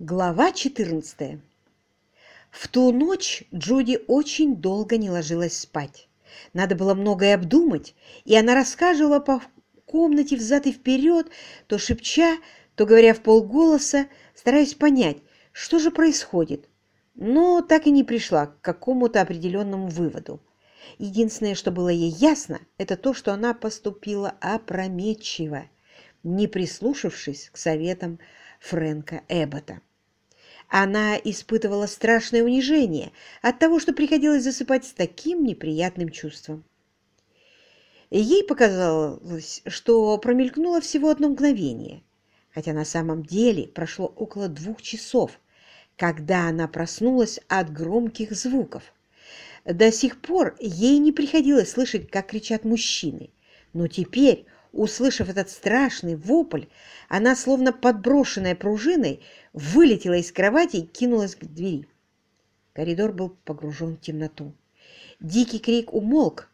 Глава 14 В ту ночь Джуди очень долго не ложилась спать. Надо было многое обдумать, и она рассказывала по комнате взад и вперед, то шепча, то говоря в полголоса, стараясь понять, что же происходит, но так и не пришла к какому-то определенному выводу. Единственное, что было ей ясно, это то, что она поступила опрометчиво, не прислушавшись к советам Фрэнка Эббота. Она испытывала страшное унижение от того, что приходилось засыпать с таким неприятным чувством. Ей показалось, что промелькнуло всего одно мгновение, хотя на самом деле прошло около двух часов, когда она проснулась от громких звуков. До сих пор ей не приходилось слышать, как кричат мужчины, но теперь Услышав этот страшный вопль, она, словно подброшенная пружиной, вылетела из кровати и кинулась к двери. Коридор был погружен в темноту. Дикий крик умолк,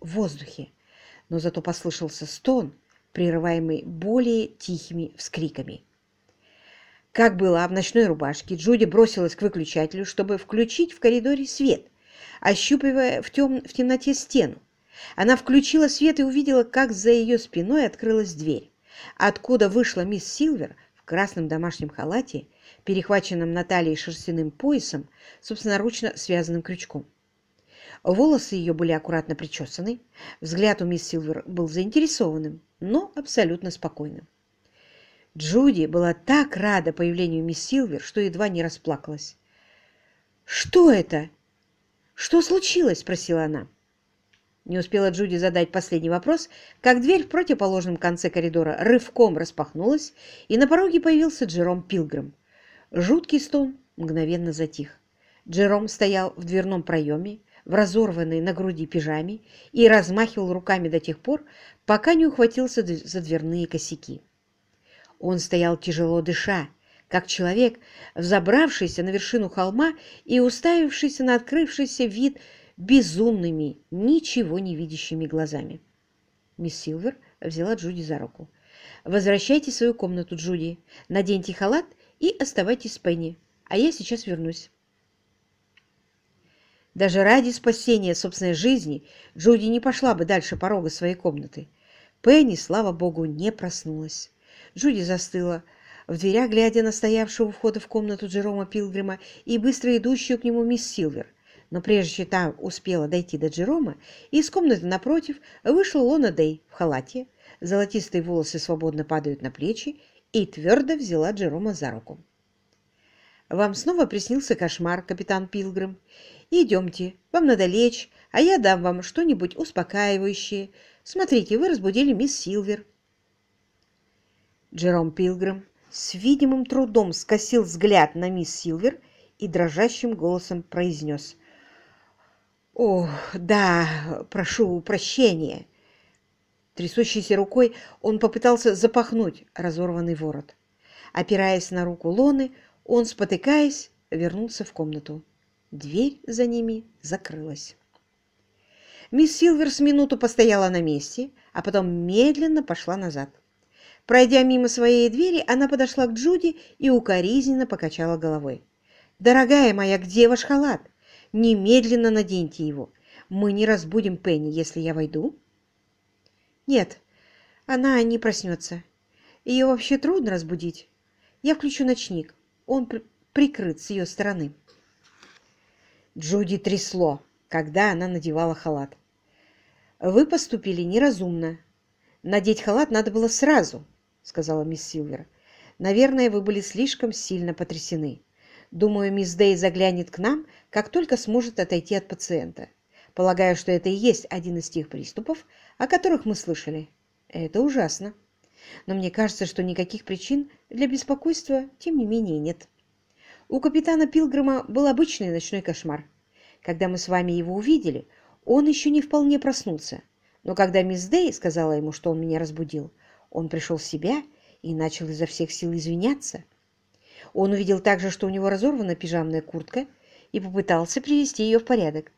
в воздухе, но зато послышался стон, прерываемый более тихими вскриками. Как была в ночной рубашке, Джуди бросилась к выключателю, чтобы включить в коридоре свет, ощупывая в, тем... в темноте стену. Она включила свет и увидела, как за ее спиной открылась дверь, откуда вышла мисс Силвер в красном домашнем халате, перехваченном на талии шерстяным поясом, собственноручно связанным крючком. Волосы ее были аккуратно причесаны, взгляд у мисс Силвер был заинтересованным, но абсолютно спокойным. Джуди была так рада появлению мисс Силвер, что едва не расплакалась. «Что это? Что случилось?» – спросила она. Не успела Джуди задать последний вопрос, как дверь в противоположном конце коридора рывком распахнулась, и на пороге появился Джером Пилгрим. Жуткий стон мгновенно затих. Джером стоял в дверном проеме, в разорванной на груди пижаме, и размахивал руками до тех пор, пока не ухватился за дверные косяки. Он стоял тяжело дыша, как человек, взобравшийся на вершину холма и уставившийся на открывшийся вид безумными, ничего не видящими глазами. Мисс Силвер взяла Джуди за руку. «Возвращайтесь в свою комнату, Джуди. Наденьте халат и оставайтесь с Пенни, а я сейчас вернусь». Даже ради спасения собственной жизни Джуди не пошла бы дальше порога своей комнаты. Пенни, слава богу, не проснулась. Джуди застыла, в дверях глядя на стоявшего у входа в комнату Джерома Пилгрима и быстро идущую к нему мисс Силвер. Но прежде чем та успела дойти до Джерома, из комнаты напротив вышла Лона Дэй в халате, золотистые волосы свободно падают на плечи, и твердо взяла Джерома за руку. «Вам снова приснился кошмар, капитан Пилгрим. Идемте, вам надо лечь, а я дам вам что-нибудь успокаивающее. Смотрите, вы разбудили мисс Силвер». Джером Пилгрим с видимым трудом скосил взгляд на мисс Силвер и дрожащим голосом произнес «О, да, прошу прощения!» Трясущейся рукой он попытался запахнуть разорванный ворот. Опираясь на руку Лоны, он, спотыкаясь, вернулся в комнату. Дверь за ними закрылась. Мисс Силвер с минуту постояла на месте, а потом медленно пошла назад. Пройдя мимо своей двери, она подошла к Джуди и укоризненно покачала головой. «Дорогая моя, где ваш халат? Немедленно наденьте его. Мы не разбудим Пенни, если я войду. Нет, она не проснется. Ее вообще трудно разбудить. Я включу ночник. Он при прикрыт с ее стороны. Джуди трясло, когда она надевала халат. «Вы поступили неразумно. Надеть халат надо было сразу», — сказала мисс Силвер. «Наверное, вы были слишком сильно потрясены. Думаю, мисс Дэй заглянет к нам, как только сможет отойти от пациента. Полагаю, что это и есть один из тех приступов, о которых мы слышали. Это ужасно. Но мне кажется, что никаких причин для беспокойства, тем не менее, нет. У капитана Пилгрима был обычный ночной кошмар. Когда мы с вами его увидели, он еще не вполне проснулся. Но когда мисс Дэй сказала ему, что он меня разбудил, он пришел в себя и начал изо всех сил извиняться. Он увидел также, что у него разорвана пижамная куртка, и попытался привести ее в порядок.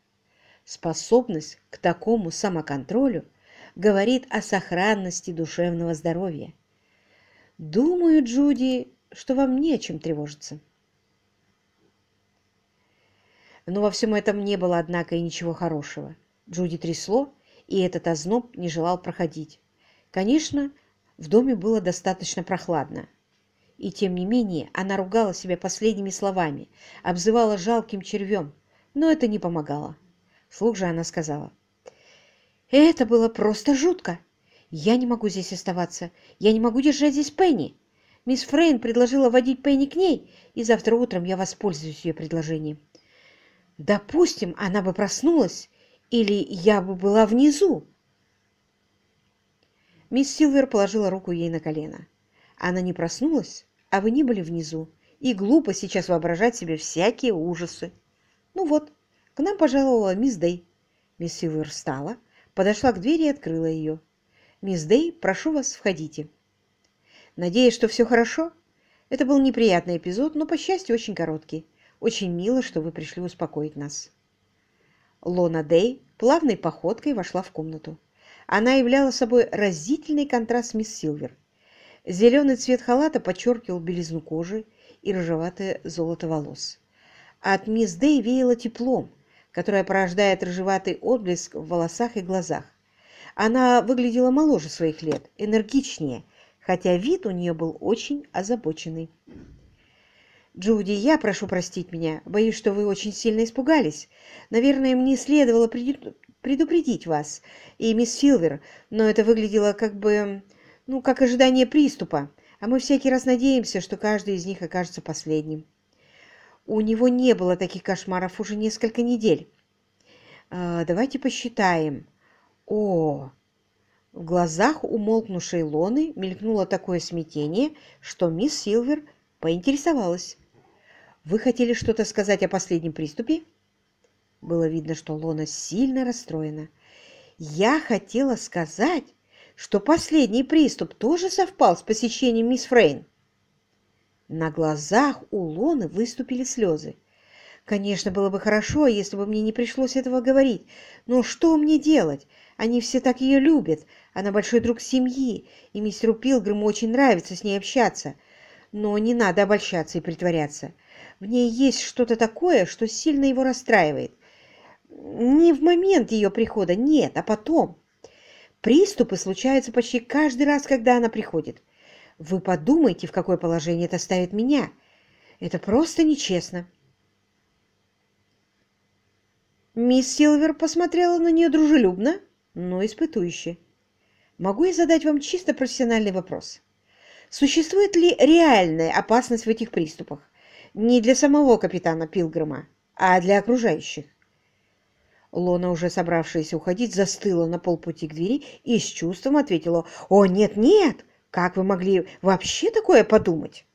Способность к такому самоконтролю говорит о сохранности душевного здоровья. Думаю, Джуди, что вам не о чем тревожиться. Но во всем этом не было, однако, и ничего хорошего. Джуди трясло, и этот озноб не желал проходить. Конечно, в доме было достаточно прохладно. И тем не менее она ругала себя последними словами, обзывала жалким червем, но это не помогало. Вслух же она сказала, «Это было просто жутко. Я не могу здесь оставаться. Я не могу держать здесь Пенни. Мисс Фрейн предложила водить Пенни к ней, и завтра утром я воспользуюсь ее предложением. Допустим, она бы проснулась, или я бы была внизу. Мисс Силвер положила руку ей на колено. Она не проснулась, а вы не были внизу, и глупо сейчас воображать себе всякие ужасы. Ну вот, к нам пожаловала мисс Дэй. Мисс Силвер встала, подошла к двери и открыла ее. «Мисс Дэй, прошу вас, входите». Надеюсь, что все хорошо? Это был неприятный эпизод, но, по счастью, очень короткий. Очень мило, что вы пришли успокоить нас. Лона Дэй плавной походкой вошла в комнату. Она являла собой разительный контраст мисс Силвер. Зеленый цвет халата подчеркивал белизну кожи и рыжеватое золото волос. От мисс Дэй веяло теплом, которое порождает рыжеватый отблеск в волосах и глазах. Она выглядела моложе своих лет, энергичнее, хотя вид у нее был очень озабоченный. «Джуди, я прошу простить меня. Боюсь, что вы очень сильно испугались. Наверное, мне следовало предупредить вас и мисс Силвер, но это выглядело как бы, ну, как ожидание приступа, а мы всякий раз надеемся, что каждый из них окажется последним. У него не было таких кошмаров уже несколько недель. А, давайте посчитаем. О, в глазах умолкнувшей Лоны мелькнуло такое смятение, что мисс Силвер поинтересовалась. Вы хотели что-то сказать о последнем приступе? Было видно, что Лона сильно расстроена. Я хотела сказать, что последний приступ тоже совпал с посещением мисс Фрейн. На глазах у Лоны выступили слезы. Конечно, было бы хорошо, если бы мне не пришлось этого говорить. Но что мне делать? Они все так ее любят. Она большой друг семьи, и мистеру Пилгриму очень нравится с ней общаться. Но не надо обольщаться и притворяться. В ней есть что-то такое, что сильно его расстраивает. Не в момент ее прихода, нет, а потом. Приступы случаются почти каждый раз, когда она приходит. Вы подумайте, в какое положение это ставит меня. Это просто нечестно. Мисс Силвер посмотрела на нее дружелюбно, но испытующе. Могу я задать вам чисто профессиональный вопрос? Существует ли реальная опасность в этих приступах? Не для самого капитана Пилгрима, а для окружающих. Лона, уже собравшаяся уходить, застыла на полпути к двери и с чувством ответила «О, нет-нет! Как вы могли вообще такое подумать?»